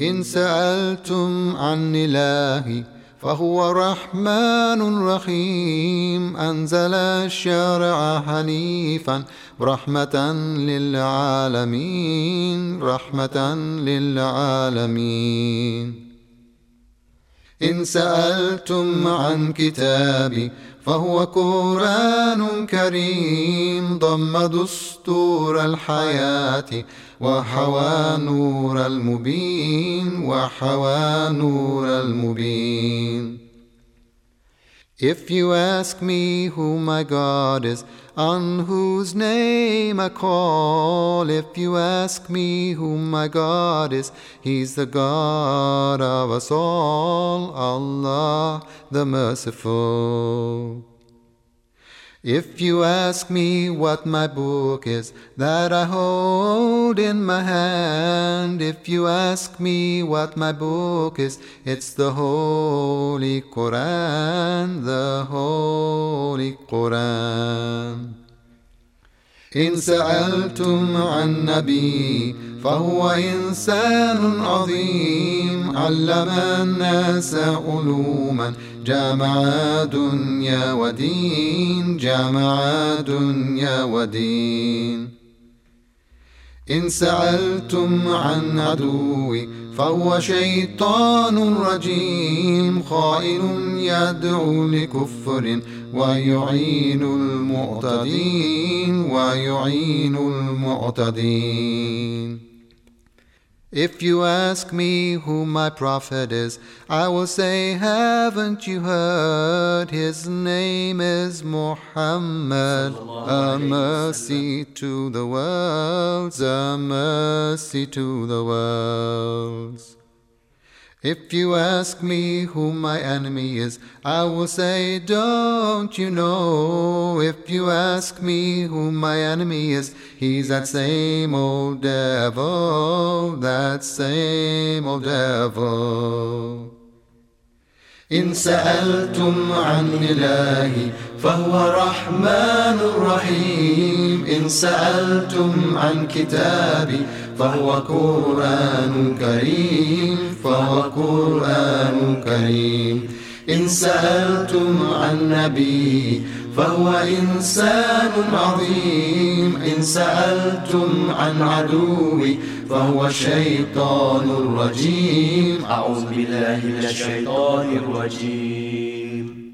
إن سألتم عن إلهي فهو رحمن رحيم أنزل الشرع حنيفا رحمة للعالمين رحمة للعالمين. إن سألتم عن كتابي فهو قرآن كريم ضم دستور الحياة وحوى نور المبين وحوى نور المبين If you ask me who my God is, on whose name I call, if you ask me who my God is, He's the God of us all, Allah the Merciful. If you ask me what my book is that I hold in my hand, if you ask me what my book is, it's the Holy Quran, Quran. إن سألتم عن نبي فهو إنسان عظيم علم الناس علوما جامع دنيا ودين جامع دنيا ودين إن سألتم عن عدوي فهو شيطان رجيم خائن يدعو لكفر ويعين المعتدين ويعين المعتدين If you ask me who my prophet is, I will say, Haven't you heard? His name is Muhammad, a mercy to the worlds, a mercy to the worlds. If you ask me who my enemy is, I will say, Don't you know? If you ask me who my enemy is, he's that same old devil, that same old devil. إن سألتم عن إلهي فهو رحمن رحيم إن سألتم عن كتابي فهو قرآن كريم فهو قرآن كريم إن سألتم عن نبي فهو إنسان عظيم. إن سألتم عن عدوي فهو الشيطان الرجيم أعوذ بالله من الشيطان الرجيم.